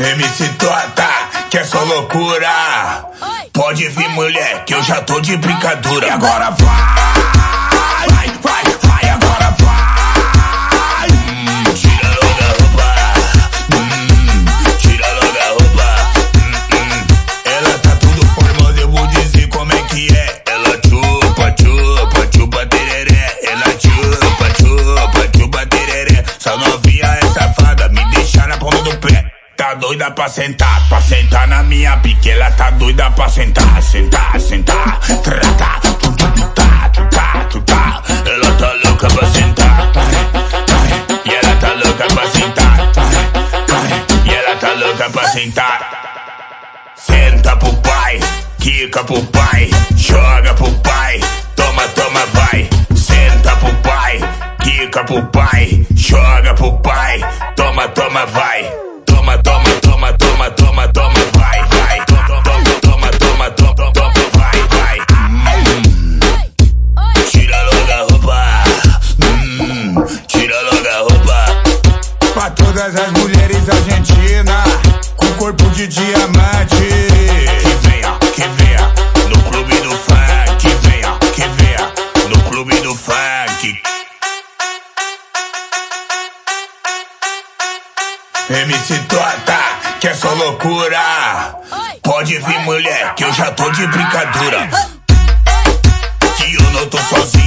MC Tota, que é só loucura. Pode vir, mulher, que eu já tô de brincadeira. E agora vai, Tá doida pra sentar, pra sentar na minha pique. Ela tá doida pra sentar, sentar, sentar. Trata, tu, tu, tu, tá, tu, tá, tu, tá. Ela tá louca pra sentar. E ela tá louca pra sentar. E ela tá louca pra sentar. Senta pro pai, quica pro pai, joga pro pai, toma, toma, vai. Senta pro pai, quica pro pai, joga pro pai, toma, toma, vai. Todas as mulheres argentinas Com corpo de diamante. Que venha, que venha No clube do funk. Que venha, que venha No clube do funk. MC Tota, que é só loucura. Pode vir mulher, que eu já tô de brincadeira. Que eu não tô sozinho